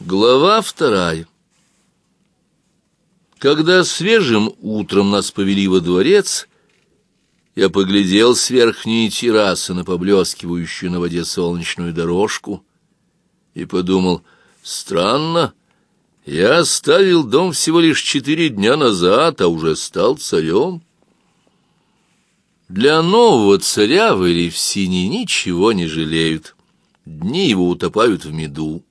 Глава вторая. Когда свежим утром нас повели во дворец, я поглядел с верхней террасы на поблескивающую на воде солнечную дорожку и подумал, странно, я оставил дом всего лишь четыре дня назад, а уже стал царем. Для нового царя в Элевсине ничего не жалеют, дни его утопают в меду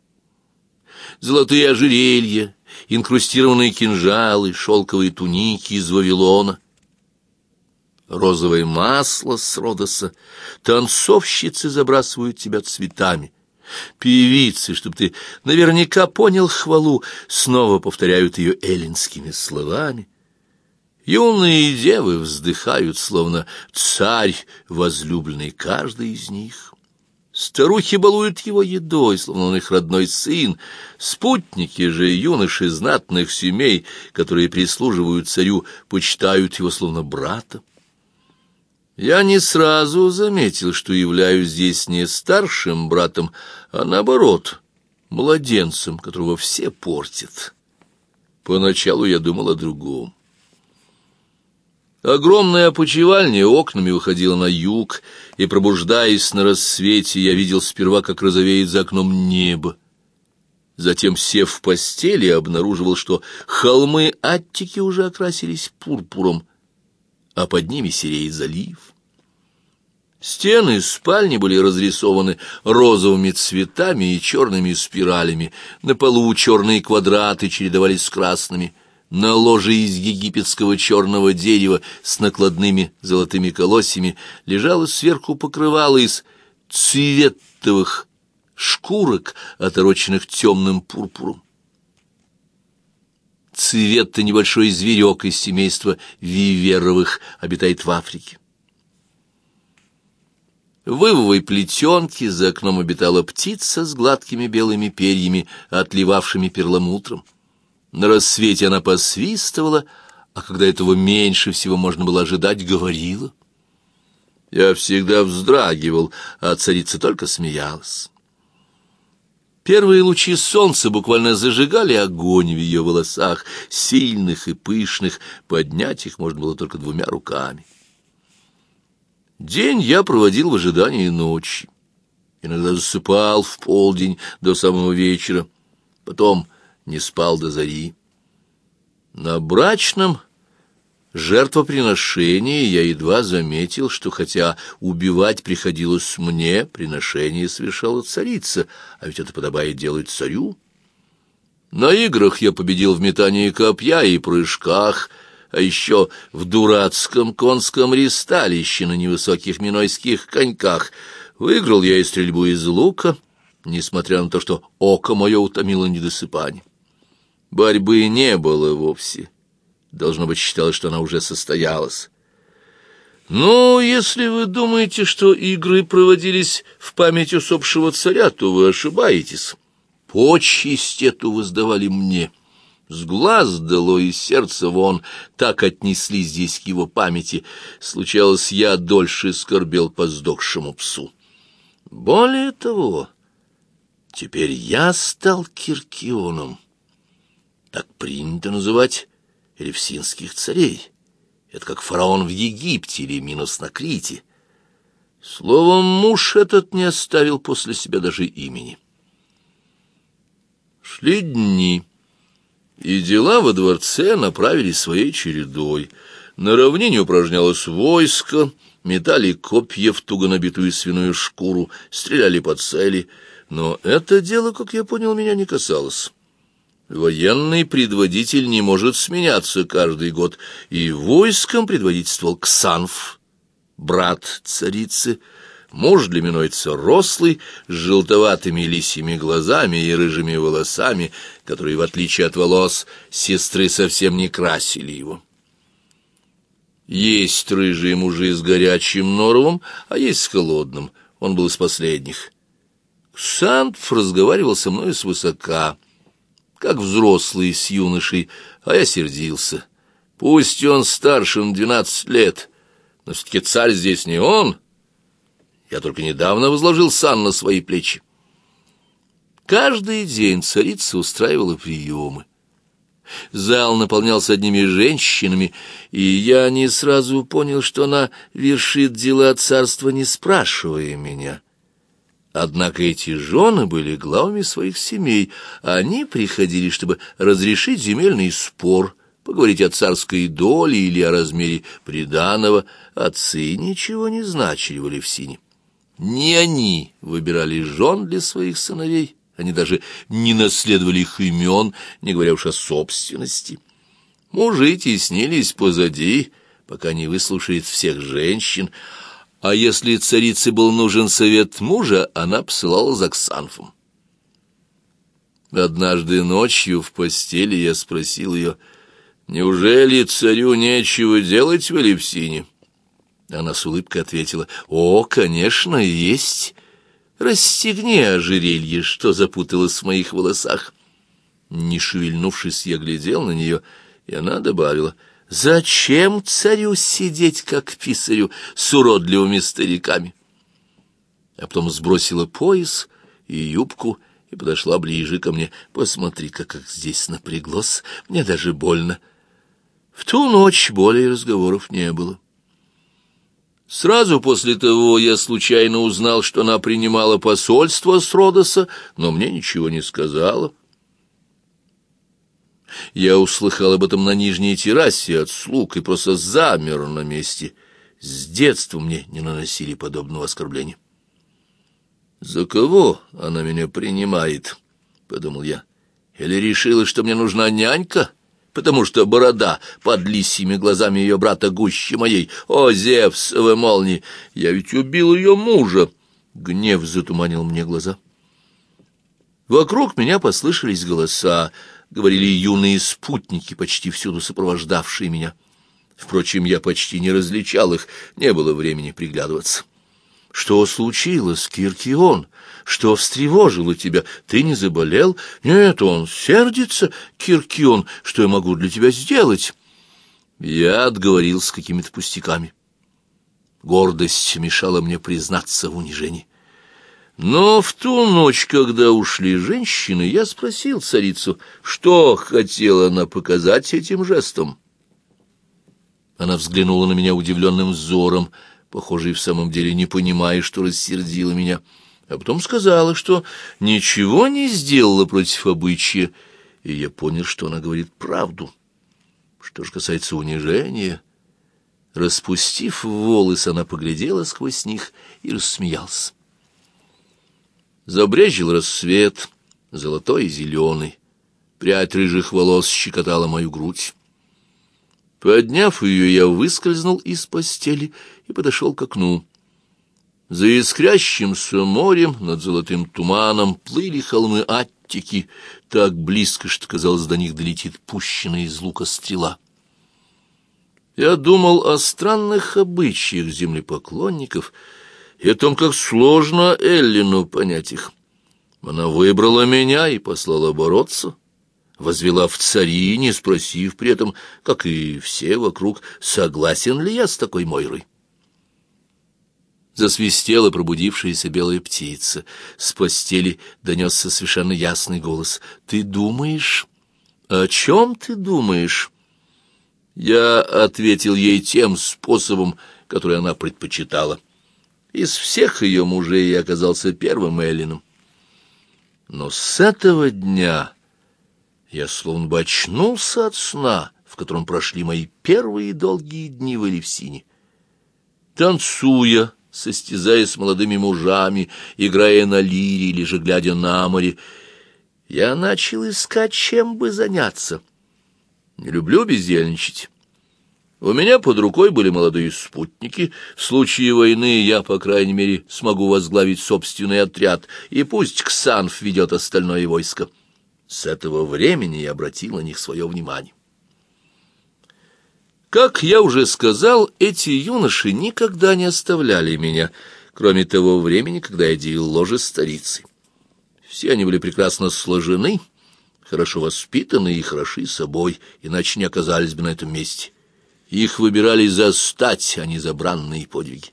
золотые ожерелья, инкрустированные кинжалы, шелковые туники из Вавилона, розовое масло с Родоса, танцовщицы забрасывают тебя цветами, певицы, чтобы ты наверняка понял хвалу, снова повторяют ее эллинскими словами. Юные девы вздыхают, словно царь, возлюбленный каждый из них. Старухи балуют его едой, словно он их родной сын. Спутники же юноши знатных семей, которые прислуживают царю, почитают его словно брата. Я не сразу заметил, что являюсь здесь не старшим братом, а наоборот, младенцем, которого все портят. Поначалу я думал о другом. Огромная опочивальня окнами выходила на юг, и, пробуждаясь на рассвете, я видел сперва, как розовеет за окном небо. Затем, сев в постели, обнаруживал, что холмы Аттики уже окрасились пурпуром, а под ними сереет залив. Стены спальни были разрисованы розовыми цветами и черными спиралями, на полу черные квадраты чередовались с красными — на ложе из египетского черного дерева с накладными золотыми колосьями лежало сверху покрывало из цветовых шкурок, отороченных темным пурпуром. Цвет-то небольшой зверек из семейства виверовых обитает в Африке. В ивовой плетенке за окном обитала птица с гладкими белыми перьями, отливавшими перламутром. На рассвете она посвистывала, а когда этого меньше всего можно было ожидать, говорила. Я всегда вздрагивал, а царица только смеялась. Первые лучи солнца буквально зажигали огонь в ее волосах, сильных и пышных, поднять их можно было только двумя руками. День я проводил в ожидании ночи. Иногда засыпал в полдень до самого вечера. Потом не спал до зари. На брачном жертвоприношении я едва заметил, что хотя убивать приходилось мне, приношение совершала царица, а ведь это подобает делать царю. На играх я победил в метании копья и прыжках, а еще в дурацком конском ристалище на невысоких минойских коньках. Выиграл я и стрельбу из лука, несмотря на то, что око мое утомило недосыпание. Борьбы не было вовсе. Должно быть, считалось, что она уже состоялась. Ну, если вы думаете, что игры проводились в память усопшего царя, то вы ошибаетесь. Почесть эту воздавали мне. С глаз дало и сердце вон, так отнесли здесь к его памяти. Случалось, я дольше скорбел по сдохшему псу. Более того, теперь я стал Киркионом. Так принято называть элевсинских царей. Это как фараон в Египте или Минус на Крите. Словом, муж этот не оставил после себя даже имени. Шли дни, и дела во дворце направились своей чередой. На равнине упражнялось войско, метали копья в туго набитую свиную шкуру, стреляли по цели, но это дело, как я понял, меня не касалось. Военный предводитель не может сменяться каждый год, и войском предводительствовал Ксанф, брат царицы, муж для минойца рослый, с желтоватыми лисьими глазами и рыжими волосами, которые, в отличие от волос, сестры совсем не красили его. Есть рыжие мужи с горячим норовом, а есть с холодным. Он был из последних. Ксанф разговаривал со мной свысока — как взрослый с юношей, а я сердился. Пусть он старше на двенадцать лет, но все-таки царь здесь не он. Я только недавно возложил сан на свои плечи. Каждый день царица устраивала приемы. Зал наполнялся одними женщинами, и я не сразу понял, что она вершит дела царства, не спрашивая меня. Однако эти жены были главами своих семей, они приходили, чтобы разрешить земельный спор, поговорить о царской доле или о размере приданого. Отцы ничего не значили в Алевсине. Не они выбирали жен для своих сыновей, они даже не наследовали их имен, не говоря уж о собственности. Мужи теснились позади, пока не выслушает всех женщин, а если царице был нужен совет мужа, она посылала за Ксанфом. Однажды ночью в постели я спросил ее, «Неужели царю нечего делать в Элевсине?» Она с улыбкой ответила, «О, конечно, есть. Расстегни ожерелье, что запуталось в моих волосах». Не шевельнувшись, я глядел на нее, и она добавила, «Зачем царю сидеть, как писарю, с уродливыми стариками?» А потом сбросила пояс и юбку и подошла ближе ко мне. «Посмотри-ка, как здесь напряглось, мне даже больно». В ту ночь более разговоров не было. Сразу после того я случайно узнал, что она принимала посольство с Родоса, но мне ничего не сказала. Я услыхал об этом на нижней террасе от слуг и просто замер на месте. С детства мне не наносили подобного оскорбления. «За кого она меня принимает?» — подумал я. «Или решила, что мне нужна нянька?» потому что борода под лисьими глазами ее брата гуще моей. О, Зевсовы молнии! Я ведь убил ее мужа!» Гнев затуманил мне глаза. Вокруг меня послышались голоса, говорили юные спутники, почти всюду сопровождавшие меня. Впрочем, я почти не различал их, не было времени приглядываться. «Что случилось, Киркион?» Что встревожило тебя? Ты не заболел? Нет, он сердится, Киркион. Что я могу для тебя сделать?» Я отговорил с какими-то пустяками. Гордость мешала мне признаться в унижении. Но в ту ночь, когда ушли женщины, я спросил царицу, что хотела она показать этим жестом. Она взглянула на меня удивленным взором, похоже, и в самом деле не понимая, что рассердила меня — а потом сказала, что ничего не сделала против обычая, и я понял, что она говорит правду. Что же касается унижения, распустив волосы, она поглядела сквозь них и рассмеялась. Забрежил рассвет, золотой и зеленый. Прядь рыжих волос щекотала мою грудь. Подняв ее, я выскользнул из постели и подошел к окну. За искрящимся морем над золотым туманом плыли холмы Аттики, так близко, что, казалось, до них долетит пущенная из лука стрела. Я думал о странных обычаях землепоклонников и о том, как сложно Эллину понять их. Она выбрала меня и послала бороться, возвела в цари, не спросив при этом, как и все вокруг, согласен ли я с такой Мойрой. Засвистела пробудившаяся белая птица. С постели донесся совершенно ясный голос. «Ты думаешь? О чем ты думаешь?» Я ответил ей тем способом, который она предпочитала. Из всех ее мужей я оказался первым Эллином. Но с этого дня я словно бы очнулся от сна, в котором прошли мои первые долгие дни в Элевсине. Танцуя, состязаясь с молодыми мужами, играя на лире или же глядя на море, я начал искать, чем бы заняться. Не люблю бездельничать. У меня под рукой были молодые спутники. В случае войны я, по крайней мере, смогу возглавить собственный отряд, и пусть Ксанф ведет остальное войско. С этого времени я обратил на них свое внимание. Как я уже сказал, эти юноши никогда не оставляли меня, кроме того времени, когда я делил ложе старицы. Все они были прекрасно сложены, хорошо воспитаны и хороши собой, иначе не оказались бы на этом месте. Их выбирали за стать, а не за бранные подвиги.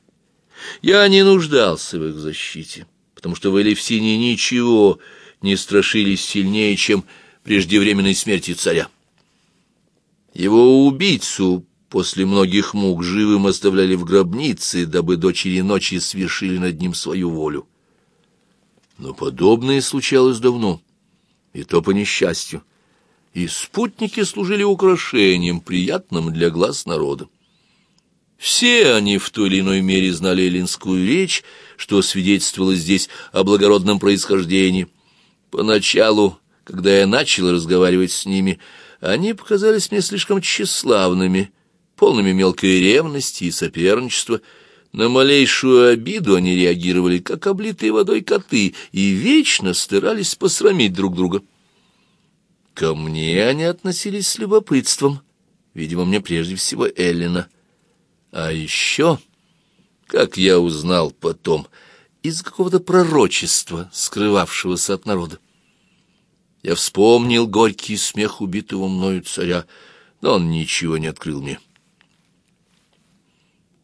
Я не нуждался в их защите, потому что в Элевсине ничего не страшились сильнее, чем преждевременной смерти царя. Его убийцу после многих мук живым оставляли в гробнице, дабы дочери ночи свершили над ним свою волю. Но подобное случалось давно, и то по несчастью, и спутники служили украшением, приятным для глаз народа. Все они в той или иной мере знали эллинскую речь, что свидетельствовало здесь о благородном происхождении. Поначалу, когда я начал разговаривать с ними, они показались мне слишком тщеславными, полными мелкой ревности и соперничества. На малейшую обиду они реагировали, как облитые водой коты, и вечно старались посрамить друг друга. Ко мне они относились с любопытством, видимо, мне прежде всего Эллина. А еще, как я узнал потом, из какого-то пророчества, скрывавшегося от народа. Я вспомнил горький смех убитого мною царя, но он ничего не открыл мне.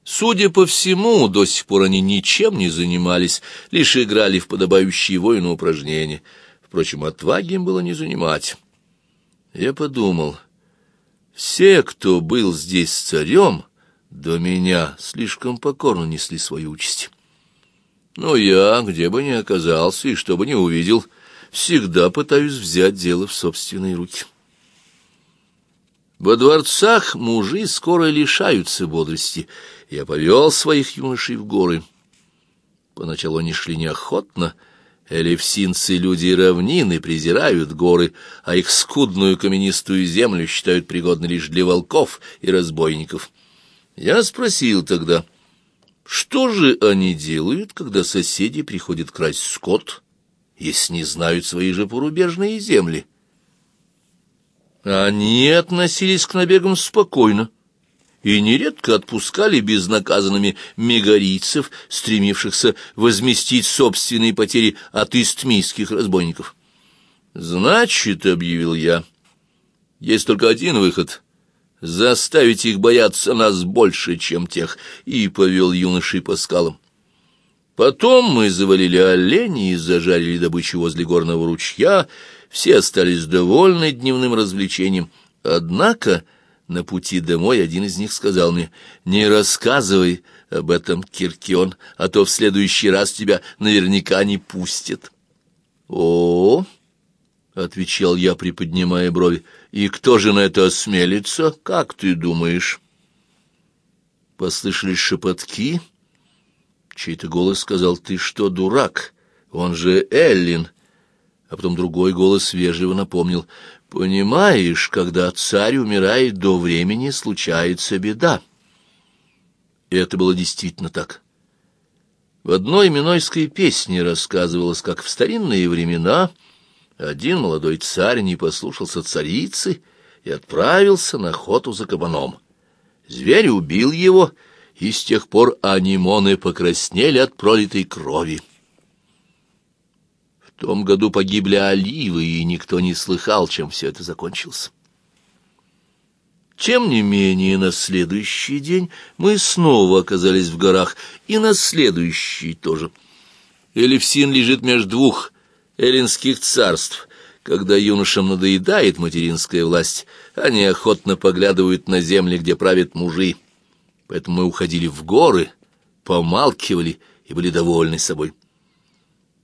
Судя по всему, до сих пор они ничем не занимались, лишь играли в подобающие воину упражнения. Впрочем, отваги им было не занимать. Я подумал, все, кто был здесь царем, до меня слишком покорно несли свою участь. Но я, где бы ни оказался и что бы ни увидел, всегда пытаюсь взять дело в собственные руки. Во дворцах мужи скоро лишаются бодрости. Я повел своих юношей в горы. Поначалу они шли неохотно. Элевсинцы — люди равнины, презирают горы, а их скудную каменистую землю считают пригодной лишь для волков и разбойников. Я спросил тогда, что же они делают, когда соседи приходят красть скот, если не знают свои же порубежные земли? Они относились к набегам спокойно и нередко отпускали безнаказанными мегарийцев, стремившихся возместить собственные потери от истмийских разбойников. «Значит, — объявил я, — есть только один выход — заставить их бояться нас больше, чем тех, и повел юношей по скалам. Потом мы завалили оленей и зажарили добычу возле горного ручья, все остались довольны дневным развлечением. Однако на пути домой один из них сказал мне, «Не рассказывай об этом, Киркион, а то в следующий раз тебя наверняка не пустят». «О, — отвечал я, приподнимая брови, — и кто же на это осмелится, как ты думаешь?» Послышались шепотки. Чей-то голос сказал, «Ты что, дурак? Он же Эллин!» а потом другой голос вежливо напомнил, «Понимаешь, когда царь умирает до времени, случается беда». И это было действительно так. В одной минойской песне рассказывалось, как в старинные времена один молодой царь не послушался царицы и отправился на охоту за кабаном. Зверь убил его, и с тех пор анимоны покраснели от пролитой крови. В том году погибли оливы, и никто не слыхал, чем все это закончилось. Тем не менее, на следующий день мы снова оказались в горах, и на следующий тоже. Элевсин лежит между двух эллинских царств. Когда юношам надоедает материнская власть, они охотно поглядывают на земли, где правят мужи. Поэтому мы уходили в горы, помалкивали и были довольны собой.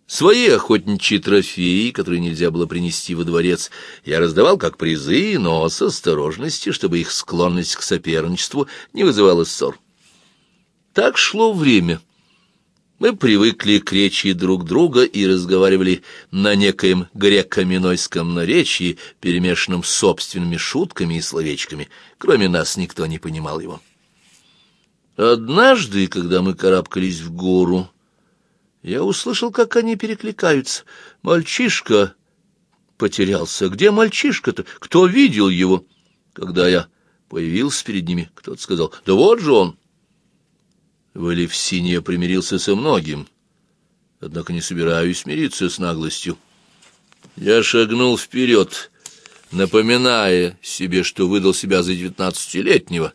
Свои охотничьи трофеи, которые нельзя было принести во дворец, я раздавал как призы, но с осторожностью, чтобы их склонность к соперничеству не вызывала ссор. Так шло время. Мы привыкли к речи друг друга и разговаривали на некоем греко-минойском наречии, перемешанном с собственными шутками и словечками. Кроме нас никто не понимал его. Однажды, когда мы карабкались в гору, я услышал, как они перекликаются. Мальчишка потерялся. Где мальчишка-то? Кто видел его? Когда я появился перед ними, кто-то сказал, да вот же он. В Элевсине я примирился со многим, однако не собираюсь мириться с наглостью. Я шагнул вперед, напоминая себе, что выдал себя за девятнадцатилетнего,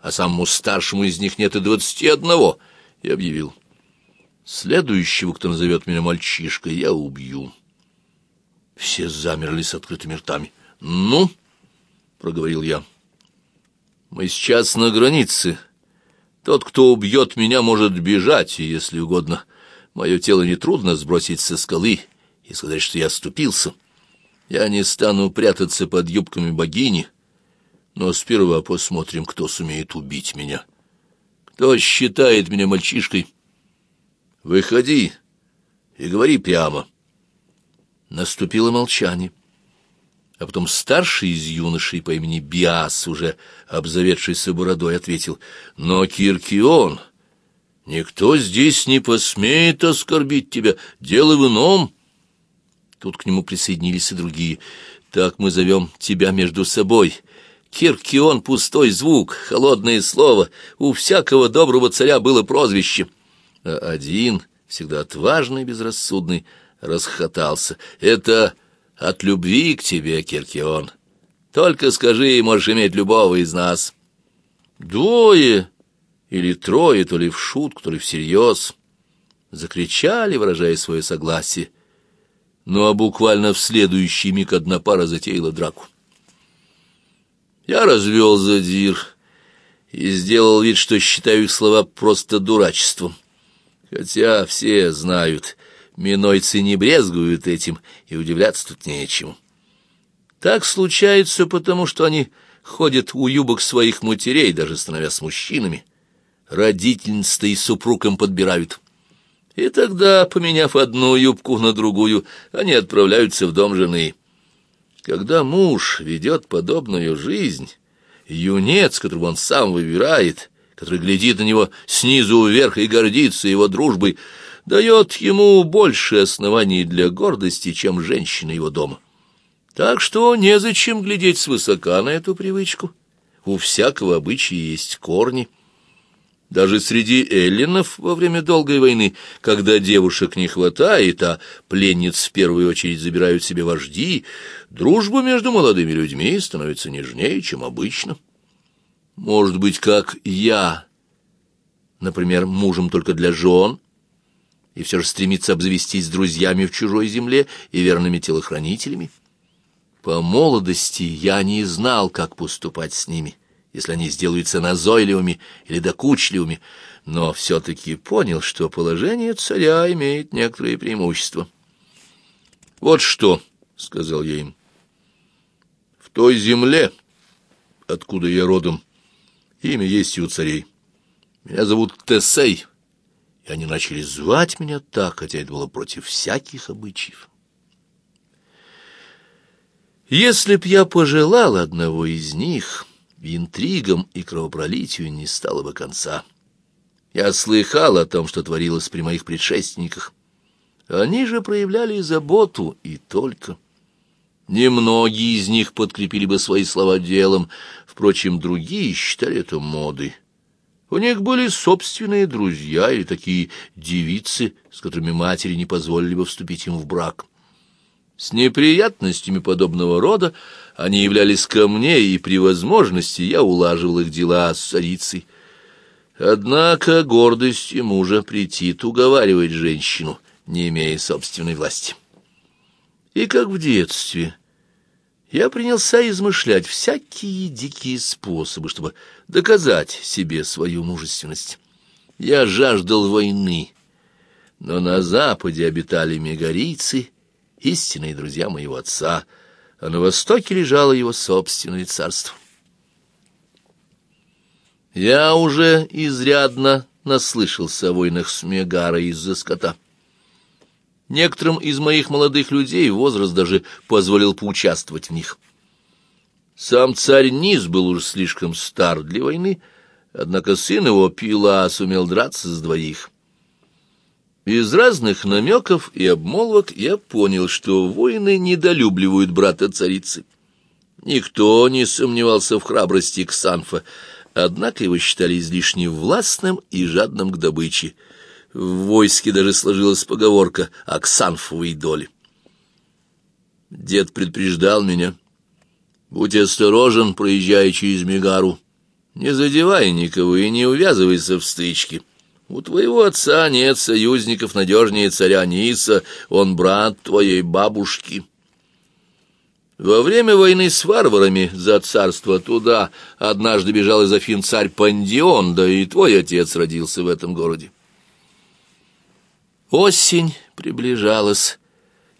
а самому старшему из них нет и двадцати одного, и объявил — Следующего, кто назовет меня мальчишкой, я убью. Все замерли с открытыми ртами. «Ну?» — проговорил я. «Мы сейчас на границе. Тот, кто убьет меня, может бежать, если угодно. Мое тело нетрудно сбросить со скалы и сказать, что я оступился. Я не стану прятаться под юбками богини, но сперва посмотрим, кто сумеет убить меня. Кто считает меня мальчишкой? Выходи и говори прямо». Наступило молчание. А потом старший из юношей по имени Биас, уже обзаведшийся бородой, ответил, «Но, Киркион, никто здесь не посмеет оскорбить тебя, дело в ином». Тут к нему присоединились и другие. «Так мы зовем тебя между собой. Киркион — пустой звук, холодное слово. У всякого доброго царя было прозвище». А один, всегда отважный и безрассудный, расхотался. «Это...» от любви к тебе, Киркион. Только скажи, можешь иметь любого из нас. Двое или трое, то ли в шутку, то ли всерьез, закричали, выражая свое согласие. Ну а буквально в следующий миг одна пара затеяла драку. Я развел задир и сделал вид, что считаю их слова просто дурачеством. Хотя все знают, Минойцы не брезгуют этим, и удивляться тут нечему. Так случается потому, что они ходят у юбок своих матерей, даже становясь мужчинами. Родительница и супруг им подбирают. И тогда, поменяв одну юбку на другую, они отправляются в дом жены. Когда муж ведет подобную жизнь, юнец, которого он сам выбирает, который глядит на него снизу вверх и гордится его дружбой, дает ему больше оснований для гордости, чем женщина его дома. Так что незачем глядеть свысока на эту привычку. У всякого обычая есть корни. Даже среди эллинов во время долгой войны, когда девушек не хватает, а пленниц в первую очередь забирают себе вожди, дружба между молодыми людьми становится нежнее, чем обычно. Может быть, как я, например, мужем только для жен, и все же стремится обзавестись друзьями в чужой земле и верными телохранителями. По молодости я не знал, как поступать с ними, если они сделаются назойливыми или докучливыми, но все-таки понял, что положение царя имеет некоторые преимущества. «Вот что», — сказал я им, — «в той земле, откуда я родом, имя есть и у царей. Меня зовут Тесей» и они начали звать меня так, хотя это было против всяких обычаев. Если б я пожелал одного из них, интригам и кровопролитию не стало бы конца. Я слыхал о том, что творилось при моих предшественниках. Они же проявляли заботу и только. Немногие из них подкрепили бы свои слова делом, впрочем, другие считали это модой. У них были собственные друзья или такие девицы, с которыми матери не позволили бы вступить им в брак. С неприятностями подобного рода они являлись ко мне, и при возможности я улаживал их дела с царицей. Однако гордости мужа претит уговаривать женщину, не имея собственной власти. И как в детстве я принялся измышлять всякие дикие способы, чтобы доказать себе свою мужественность. Я жаждал войны, но на западе обитали мегарийцы, истинные друзья моего отца, а на востоке лежало его собственное царство. Я уже изрядно наслышался о войнах с Мегарой из-за скота. Некоторым из моих молодых людей возраст даже позволил поучаствовать в них. Сам царь Низ был уже слишком стар для войны, однако сын его Пила сумел драться с двоих. Из разных намеков и обмолвок я понял, что воины недолюбливают брата царицы. Никто не сомневался в храбрости Ксанфа, однако его считали излишне властным и жадным к добыче — в войске даже сложилась поговорка о ксанфовой доле. Дед предупреждал меня. Будь осторожен, проезжая через Мегару. Не задевай никого и не увязывайся в стычки. У твоего отца нет союзников надежнее царя Ниса, он брат твоей бабушки. Во время войны с варварами за царство туда однажды бежал из Афин царь Пандион, да и твой отец родился в этом городе. Осень приближалась,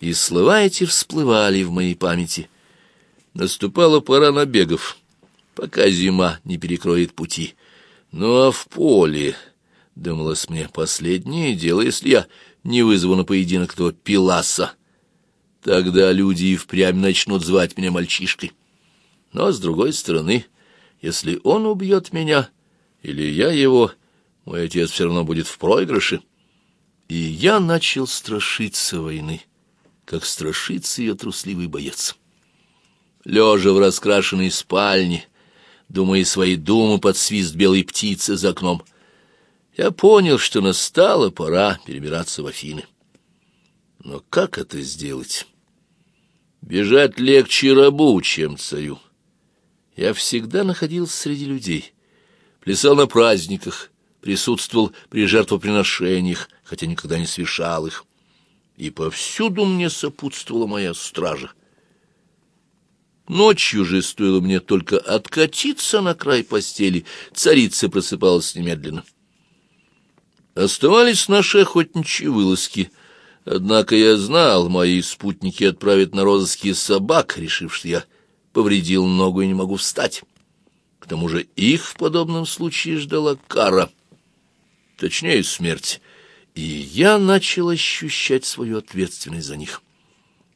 и слова эти всплывали в моей памяти. Наступала пора набегов, пока зима не перекроет пути. Ну а в поле, думалось мне, последнее дело, если я не вызову на поединок того Пиласа. Тогда люди и впрямь начнут звать меня мальчишкой. Но, с другой стороны, если он убьет меня, или я его, мой отец все равно будет в проигрыше. И я начал страшиться войны, как страшится ее трусливый боец. Лежа в раскрашенной спальне, думая свои думы под свист белой птицы за окном, я понял, что настала пора перебираться в Афины. Но как это сделать? Бежать легче рабу, чем царю. Я всегда находился среди людей, плясал на праздниках, присутствовал при жертвоприношениях, хотя никогда не совершал их. И повсюду мне сопутствовала моя стража. Ночью же стоило мне только откатиться на край постели, царица просыпалась немедленно. Оставались наши охотничьи вылазки — Однако я знал, мои спутники отправят на розыски собак, решив, что я повредил ногу и не могу встать. К тому же их в подобном случае ждала кара, точнее смерть, и я начал ощущать свою ответственность за них.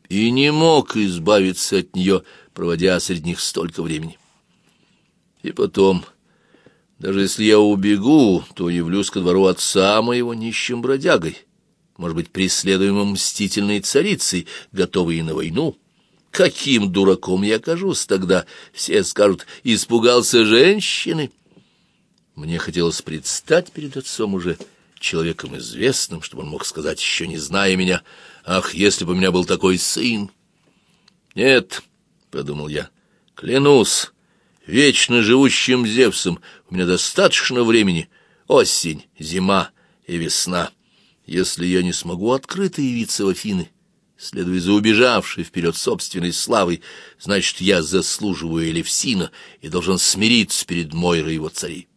И не мог избавиться от нее, проводя среди них столько времени. И потом, даже если я убегу, то явлюсь ко двору отца моего нищим бродягой — может быть, преследуемым мстительной царицей, готовой на войну. Каким дураком я окажусь тогда? Все скажут, испугался женщины. Мне хотелось предстать перед отцом уже человеком известным, чтобы он мог сказать, еще не зная меня, «Ах, если бы у меня был такой сын!» «Нет», — подумал я, — «клянусь, вечно живущим Зевсом, у меня достаточно времени, осень, зима и весна». Если я не смогу открыто явиться в Афины, следуя за убежавшей вперед собственной славой, значит, я заслуживаю Элевсина и должен смириться перед Мойрой его царей.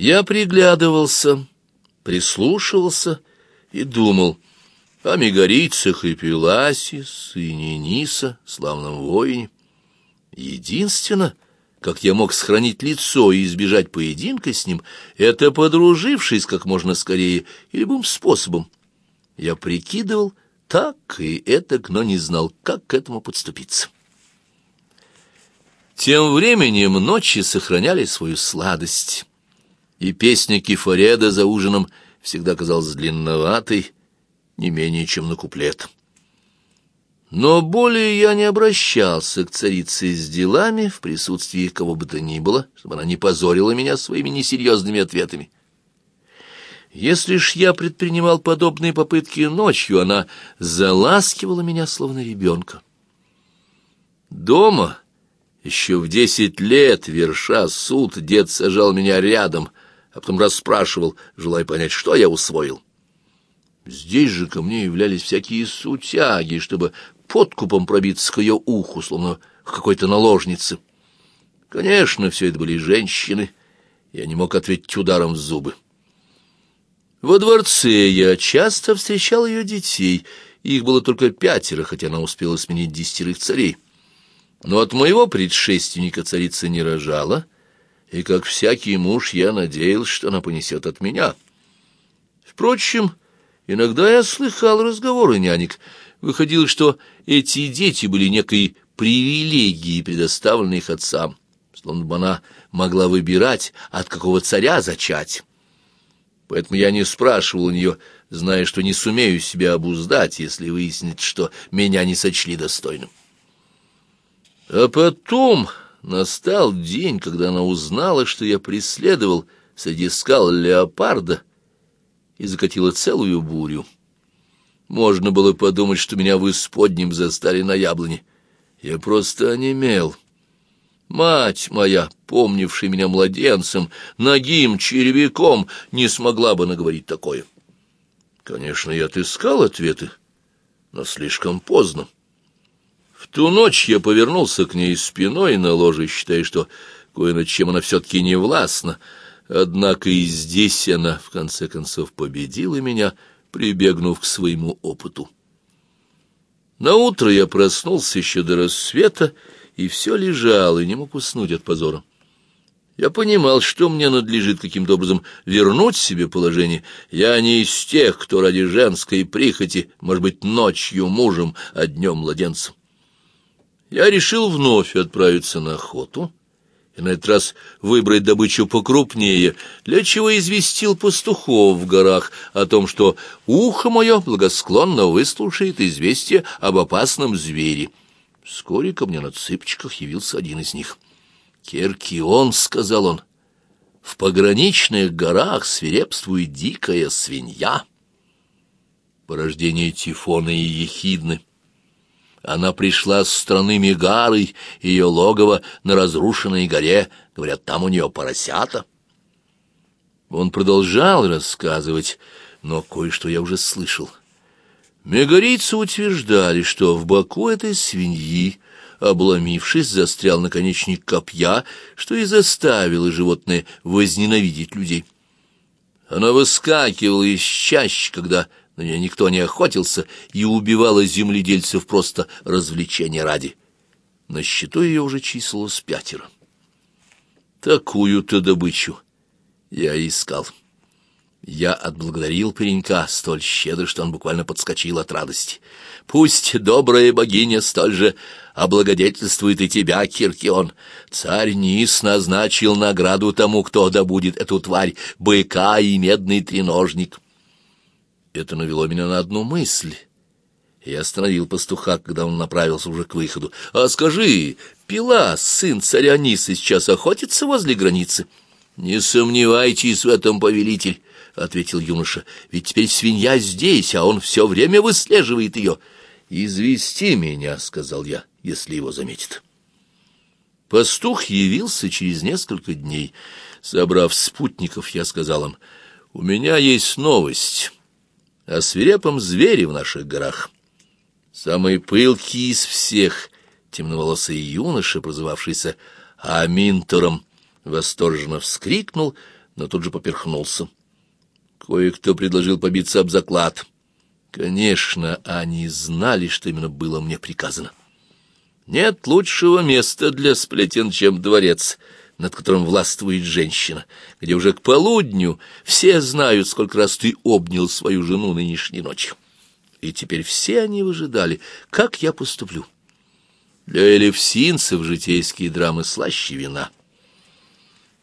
Я приглядывался, прислушивался и думал о мегарийцах и Пеласе, сыне Ниса, славном воине. Единственное, как я мог сохранить лицо и избежать поединка с ним, это подружившись как можно скорее и любым способом. Я прикидывал так и этак, но не знал, как к этому подступиться. Тем временем ночи сохраняли свою сладость, и песня Кефареда за ужином всегда казалась длинноватой, не менее чем на куплет. Но более я не обращался к царице с делами в присутствии кого бы то ни было, чтобы она не позорила меня своими несерьезными ответами. Если ж я предпринимал подобные попытки ночью, она заласкивала меня, словно ребенка. Дома, еще в десять лет, верша суд, дед сажал меня рядом, а потом расспрашивал, желая понять, что я усвоил. Здесь же ко мне являлись всякие сутяги, чтобы подкупом пробиться к ее уху, словно к какой-то наложнице. Конечно, все это были женщины, я не мог ответить ударом в зубы. Во дворце я часто встречал ее детей, их было только пятеро, хотя она успела сменить десятерых царей. Но от моего предшественника царица не рожала, и, как всякий муж, я надеялся, что она понесет от меня. Впрочем, иногда я слыхал разговоры нянек, Выходило, что эти дети были некой привилегией, предоставленной их отцам, словно бы она могла выбирать, от какого царя зачать. Поэтому я не спрашивал у нее, зная, что не сумею себя обуздать, если выяснит, что меня не сочли достойным. А потом настал день, когда она узнала, что я преследовал среди скал леопарда и закатила целую бурю. Можно было подумать, что меня в исподнем застали на яблоне. Я просто онемел. Мать моя, помнившая меня младенцем, ногим червяком, не смогла бы наговорить такое. Конечно, я отыскал ответы, но слишком поздно. В ту ночь я повернулся к ней спиной на ложе, считая, что кое над чем она все-таки не властна. Однако и здесь она, в конце концов, победила меня, прибегнув к своему опыту. На утро я проснулся еще до рассвета и все лежал, и не мог уснуть от позора. Я понимал, что мне надлежит каким-то образом вернуть себе положение. Я не из тех, кто ради женской прихоти, может быть, ночью мужем, а днем младенцем. Я решил вновь отправиться на охоту и на этот раз выбрать добычу покрупнее, для чего известил пастухов в горах о том, что ухо мое благосклонно выслушает известие об опасном звере. Вскоре ко мне на цыпочках явился один из них — «Киркион», — сказал он, — «в пограничных горах свирепствует дикая свинья». Порождение Тифона и Ехидны. Она пришла с страны Мегары, ее логово на разрушенной горе, говорят, там у нее поросята. Он продолжал рассказывать, но кое-что я уже слышал. Мегарийцы утверждали, что в боку этой свиньи обломившись, застрял наконечник копья, что и заставило животное возненавидеть людей. Она выскакивала из чащи, когда на нее никто не охотился, и убивала земледельцев просто развлечения ради. На счету ее уже числилось пятеро. Такую-то добычу я искал. Я отблагодарил паренька столь щедро, что он буквально подскочил от радости. Пусть добрая богиня столь же облагодетельствует и тебя, Киркион. Царь Нис назначил награду тому, кто добудет эту тварь, быка и медный треножник. Это навело меня на одну мысль. Я остановил пастуха, когда он направился уже к выходу. «А скажи, Пила, сын царя Ниса, сейчас охотится возле границы?» «Не сомневайтесь в этом, повелитель», — ответил юноша, — «ведь теперь свинья здесь, а он все время выслеживает ее». «Извести меня», — сказал я, — «если его заметит». Пастух явился через несколько дней. Собрав спутников, я сказал им, «У меня есть новость о свирепом звере в наших горах. Самый пылкий из всех, темноволосый юноша, прозывавшийся Аминтором, восторженно вскрикнул, но тут же поперхнулся. Кое-кто предложил побиться об заклад — Конечно, они знали, что именно было мне приказано. Нет лучшего места для сплетен, чем дворец, над которым властвует женщина, где уже к полудню все знают, сколько раз ты обнял свою жену нынешней ночью. И теперь все они выжидали, как я поступлю. Для элевсинцев житейские драмы слаще вина.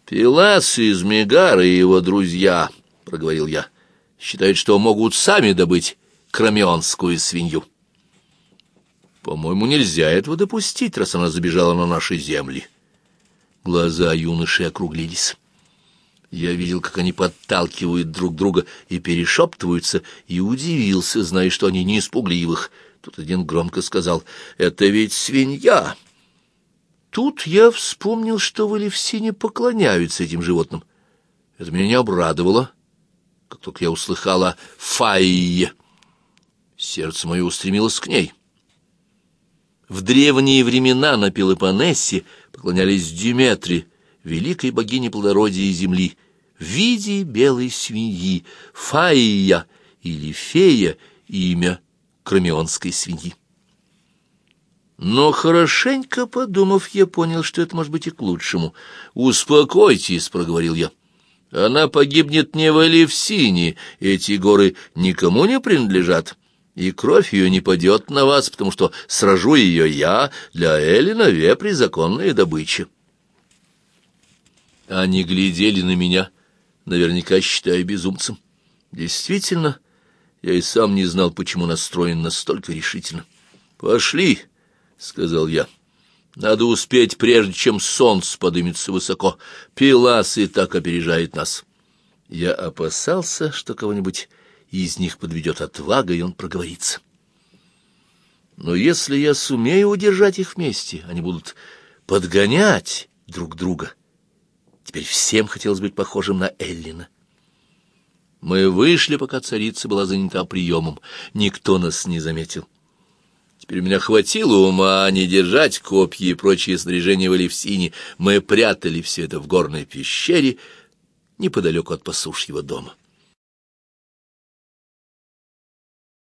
«Пелас из Мегара и его друзья», — проговорил я, — «считают, что могут сами добыть крамионскую свинью. По-моему, нельзя этого допустить, раз она забежала на наши земли. Глаза юноши округлились. Я видел, как они подталкивают друг друга и перешептываются, и удивился, зная, что они не испугливых. Тут один громко сказал, «Это ведь свинья!» Тут я вспомнил, что в Элевсине поклоняются этим животным. Это меня не обрадовало, как только я услыхала «файе». Сердце мое устремилось к ней. В древние времена на Пелопоннесе поклонялись Диметре, великой богине плодородия земли, в виде белой свиньи, Фаия или Фея, имя кромеонской свиньи. Но хорошенько подумав, я понял, что это может быть и к лучшему. «Успокойтесь», — проговорил я. «Она погибнет не в Элевсине, эти горы никому не принадлежат» и кровь ее не падет на вас, потому что сражу ее я, для Эллина вепри законная добыча. Они глядели на меня, наверняка считая безумцем. Действительно, я и сам не знал, почему настроен настолько решительно. «Пошли», — сказал я. «Надо успеть, прежде чем солнце подымется высоко. Пилас и так опережает нас». Я опасался, что кого-нибудь и из них подведет отвага, и он проговорится. Но если я сумею удержать их вместе, они будут подгонять друг друга. Теперь всем хотелось быть похожим на Эллина. Мы вышли, пока царица была занята приемом. Никто нас не заметил. Теперь у меня хватило ума не держать копья и прочие снаряжения в Алевсине. Мы прятали все это в горной пещере неподалеку от пасушьего дома.